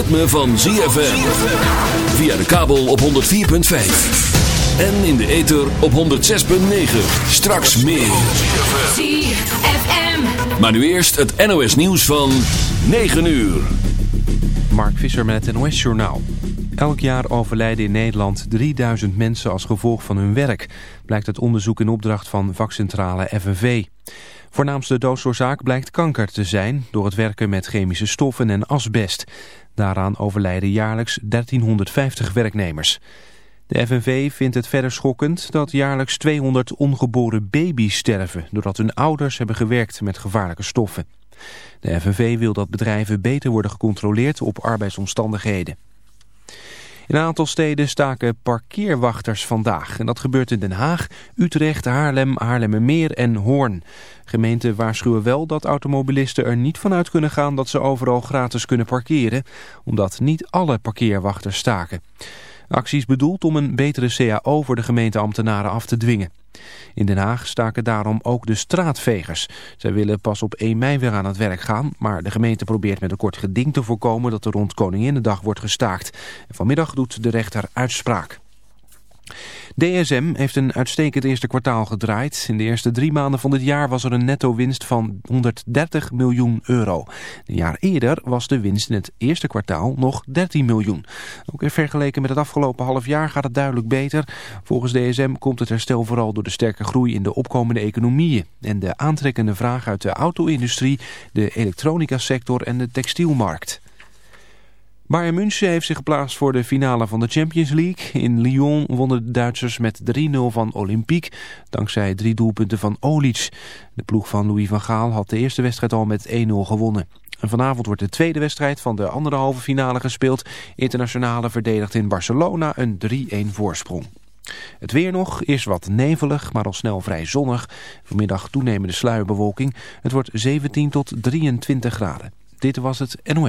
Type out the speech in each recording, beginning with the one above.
ritme van ZFM. Via de kabel op 104.5. En in de ether op 106.9. Straks meer. ZFM. Maar nu eerst het NOS nieuws van 9 uur. Mark Visser met het NOS Journaal. Elk jaar overlijden in Nederland 3000 mensen als gevolg van hun werk, blijkt uit onderzoek in opdracht van vakcentrale FNV. Voornaamste doodsoorzaak blijkt kanker te zijn door het werken met chemische stoffen en asbest. Daaraan overlijden jaarlijks 1350 werknemers. De FNV vindt het verder schokkend dat jaarlijks 200 ongeboren baby's sterven... doordat hun ouders hebben gewerkt met gevaarlijke stoffen. De FNV wil dat bedrijven beter worden gecontroleerd op arbeidsomstandigheden. In een aantal steden staken parkeerwachters vandaag. En dat gebeurt in Den Haag, Utrecht, Haarlem, Haarlemmermeer en Hoorn. Gemeenten waarschuwen wel dat automobilisten er niet vanuit kunnen gaan dat ze overal gratis kunnen parkeren, omdat niet alle parkeerwachters staken. Actie is bedoeld om een betere CAO voor de gemeenteambtenaren af te dwingen. In Den Haag staken daarom ook de straatvegers. Zij willen pas op 1 mei weer aan het werk gaan, maar de gemeente probeert met een kort geding te voorkomen dat er rond Koninginnedag wordt gestaakt. Vanmiddag doet de rechter uitspraak. DSM heeft een uitstekend eerste kwartaal gedraaid. In de eerste drie maanden van dit jaar was er een netto winst van 130 miljoen euro. Een jaar eerder was de winst in het eerste kwartaal nog 13 miljoen. Ook in vergeleken met het afgelopen half jaar gaat het duidelijk beter. Volgens DSM komt het herstel vooral door de sterke groei in de opkomende economieën. En de aantrekkende vraag uit de auto-industrie, de elektronica-sector en de textielmarkt. Bayern München heeft zich geplaatst voor de finale van de Champions League. In Lyon wonnen de Duitsers met 3-0 van Olympique, dankzij drie doelpunten van Olic. De ploeg van Louis van Gaal had de eerste wedstrijd al met 1-0 gewonnen. En vanavond wordt de tweede wedstrijd van de andere halve finale gespeeld. Internationale verdedigt in Barcelona een 3-1 voorsprong. Het weer nog, is wat nevelig, maar al snel vrij zonnig. Vanmiddag toenemende sluierbewolking. Het wordt 17 tot 23 graden. Dit was het NOS.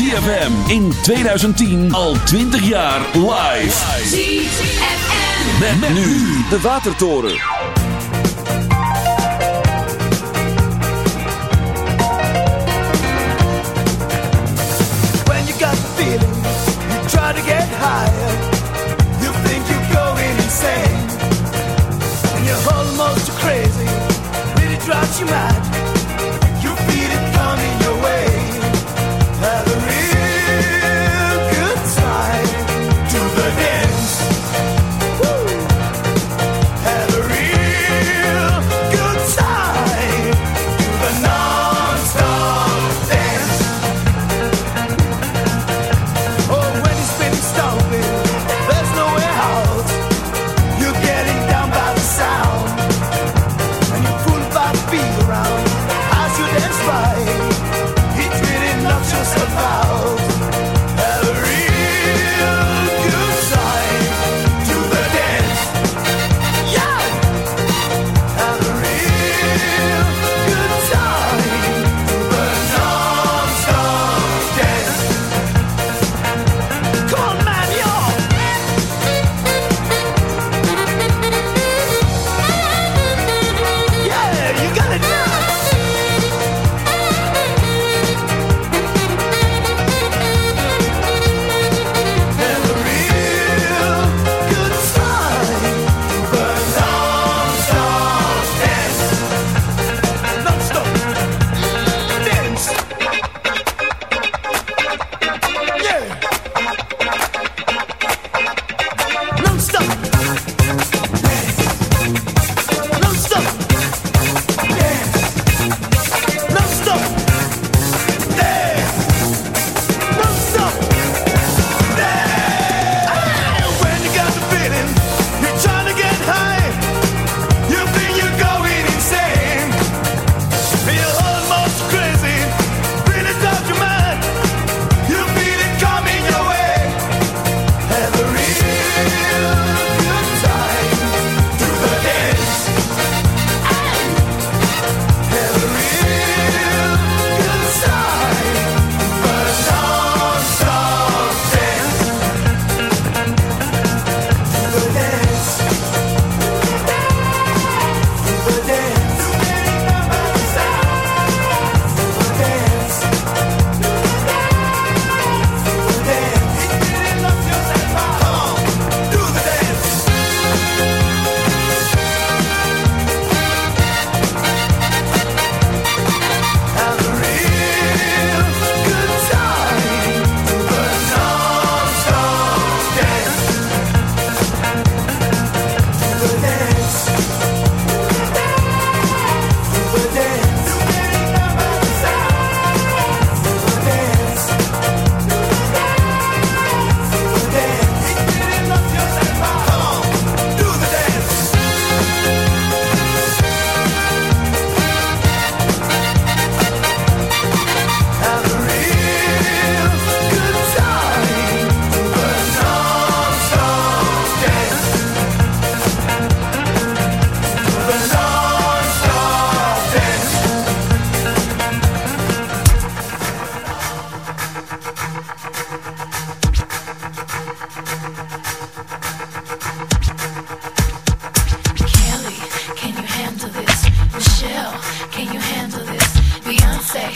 ZFM in 2010 al 20 jaar live. ZFM. Met, nu de Watertoren. When you got the feeling, you try to get higher. You think you're going insane. And you're almost crazy, really drives you mad.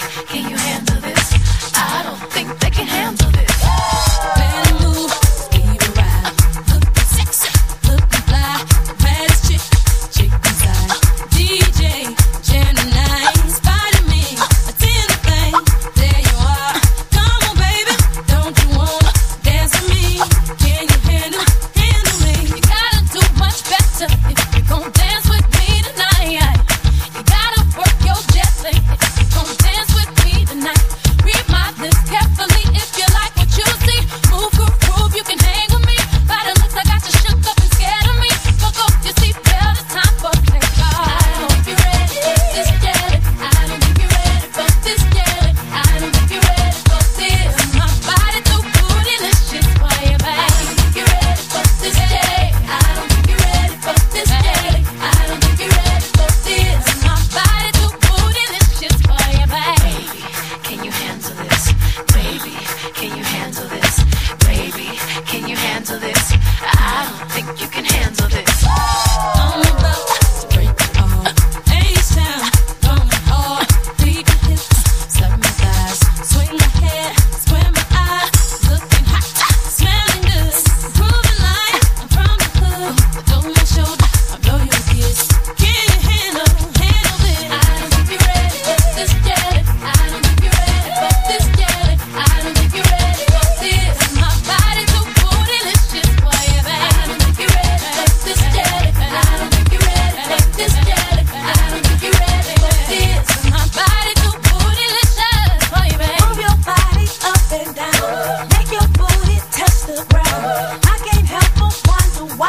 Can you handle?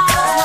Oh.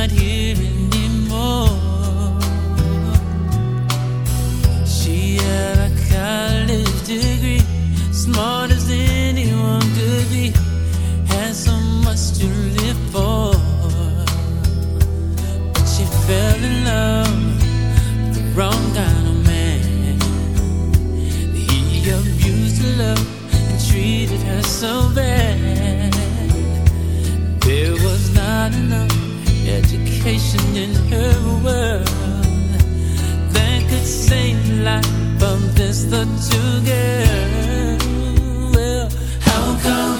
not here anymore. She had a college degree, smart as anyone could be, had so much to live for. But she fell in love with the wrong kind of man. He abused her love and treated her so bad. There was not enough vacation in her world that could save life of this little girl. Well, how come?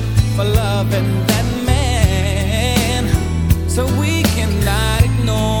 for loving that man. So we cannot ignore.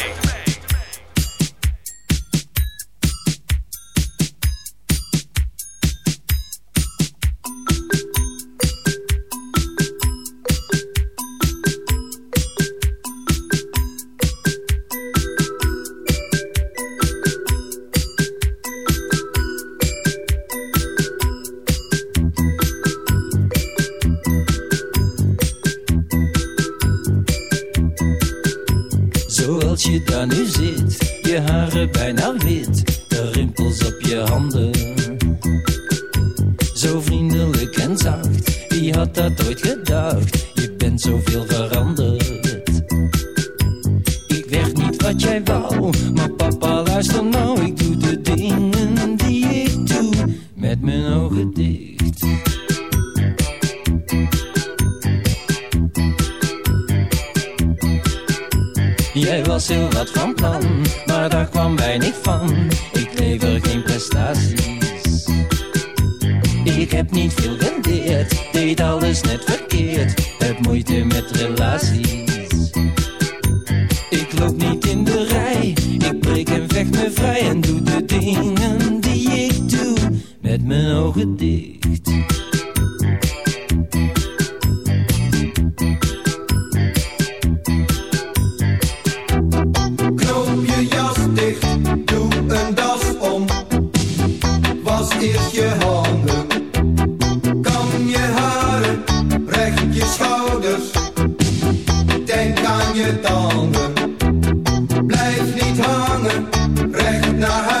not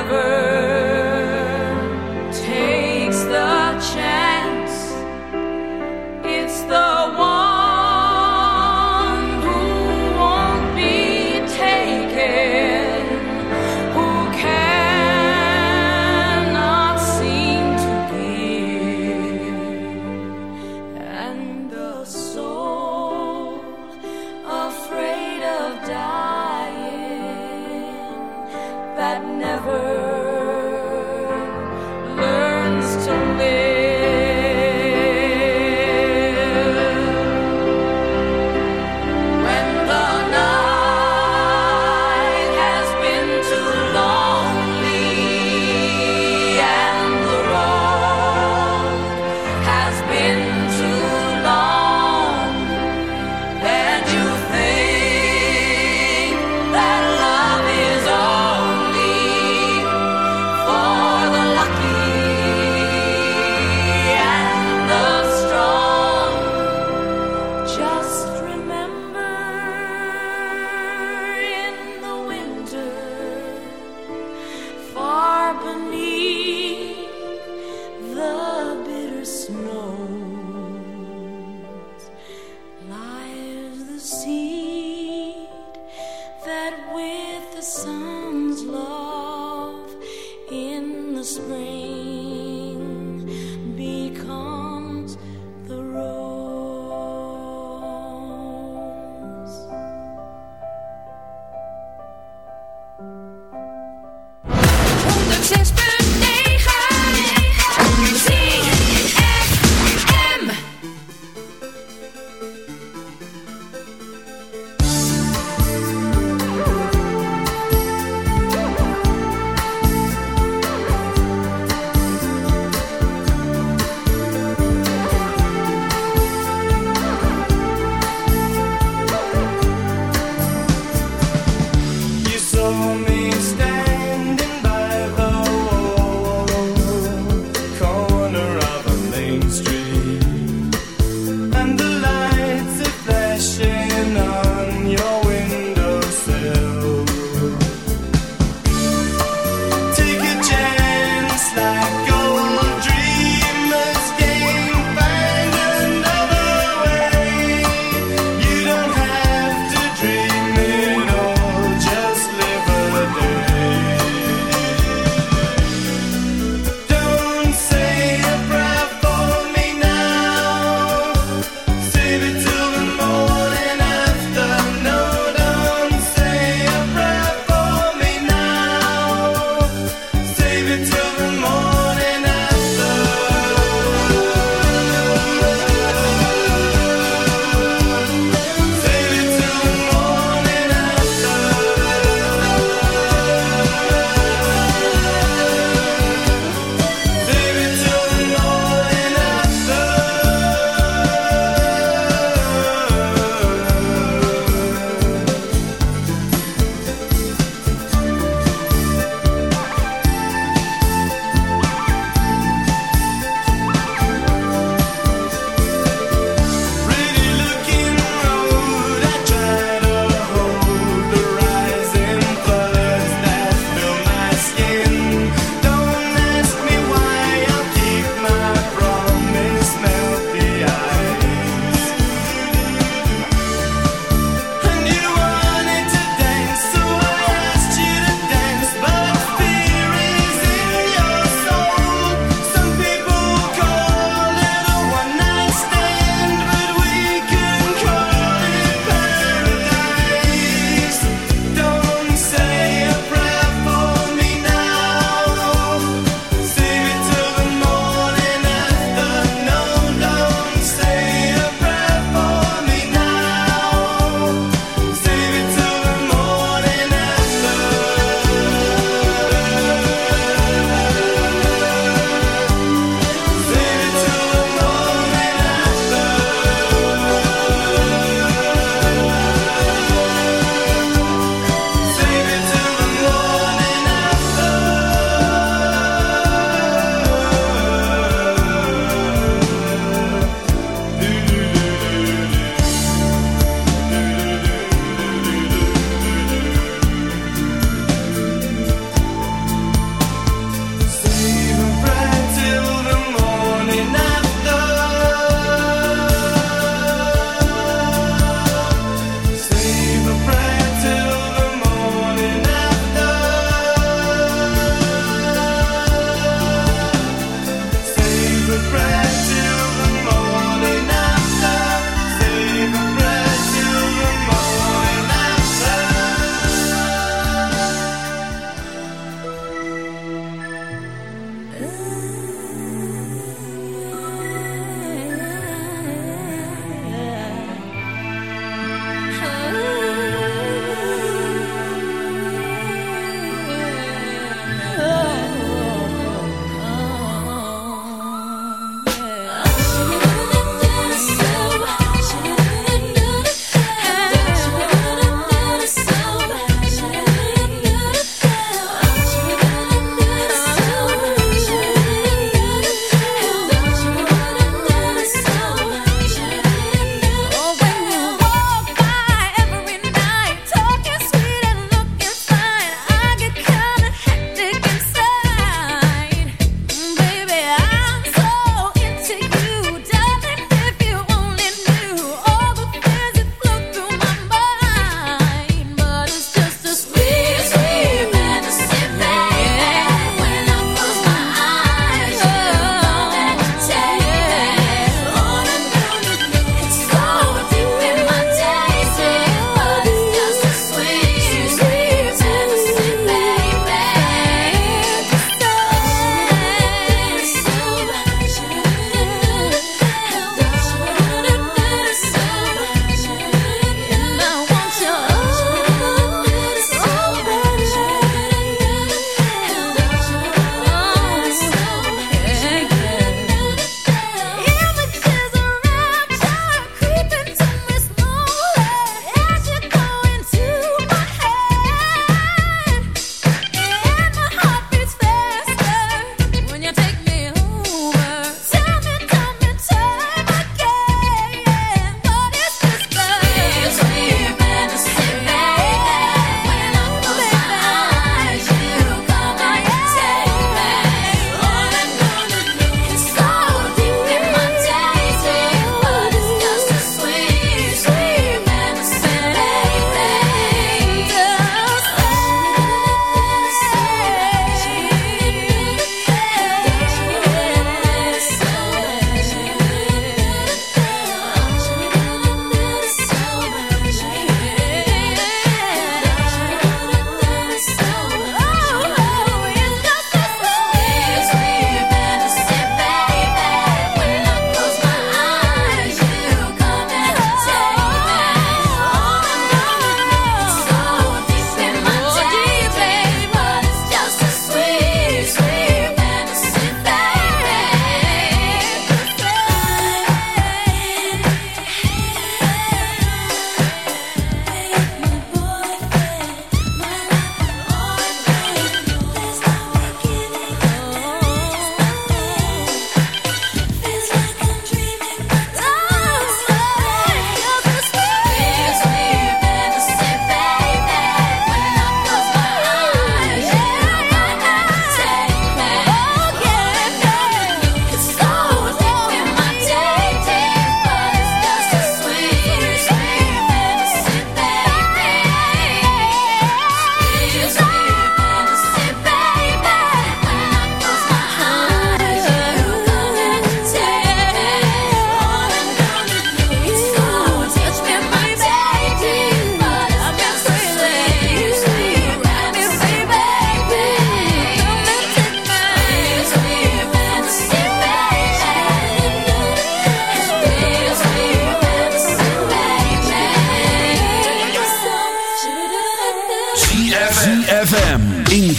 never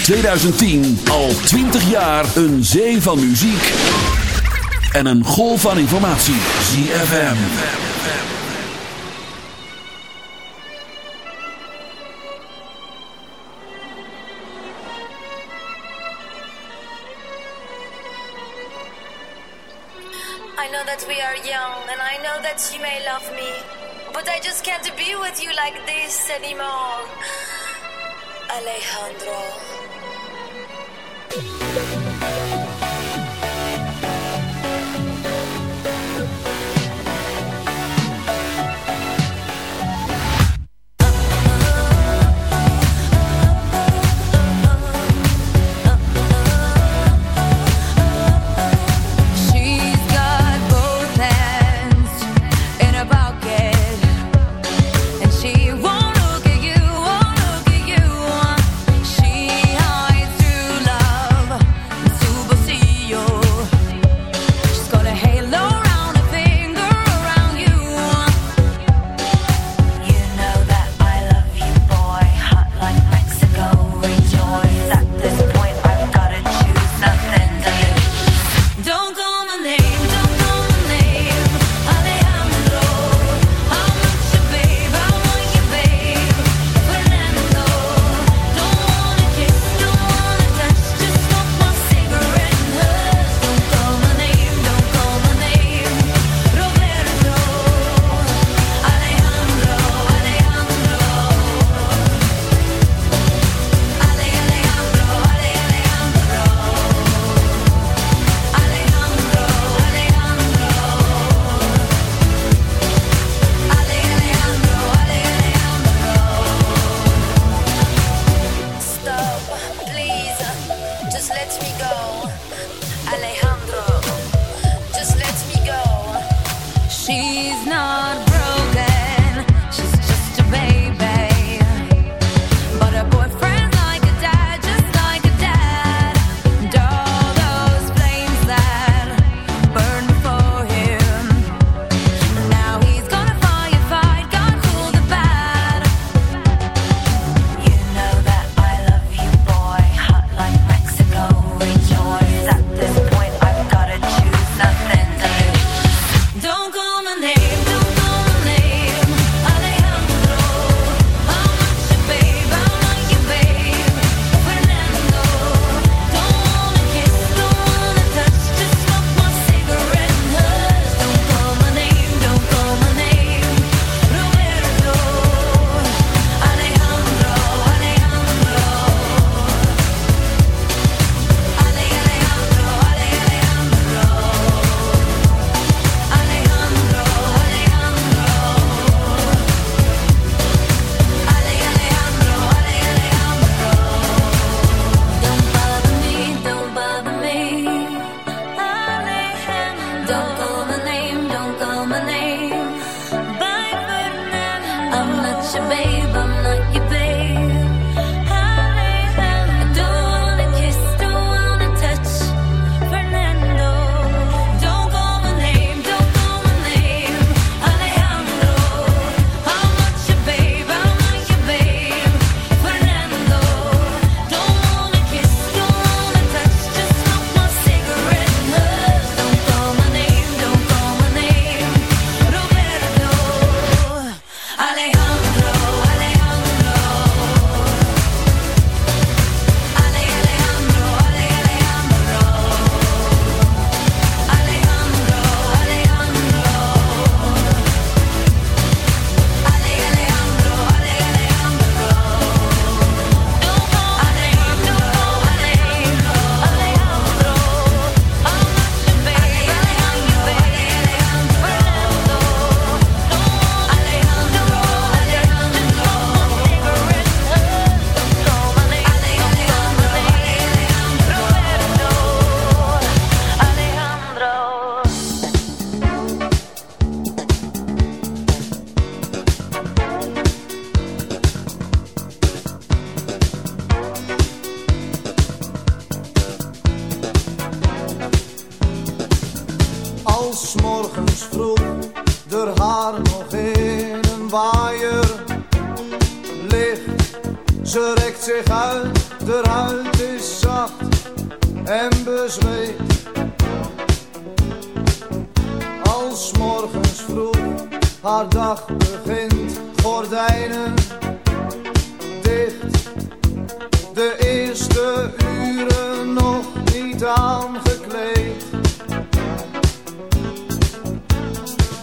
2010 al 20 jaar een zee van muziek en een golf van informatie. ZFM. I know that we are young and I know that you may love me. But I just can't be with you like this anymore. Alejandro. Thank you.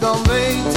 dan weet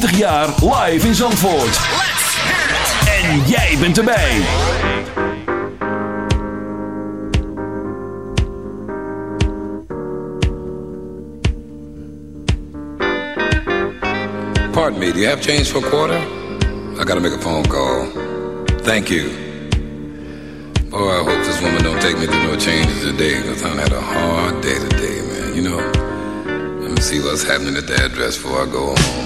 20 jaar live in Zandvoort. En jij bent erbij. Pardon me, do you have change for a quarter? I gotta make a phone call. Thank you. Oh, I hope this woman don't take me through no changes today, because I had a hard day today, man. You know, let me see what's happening at the address before I go home.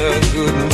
good mood.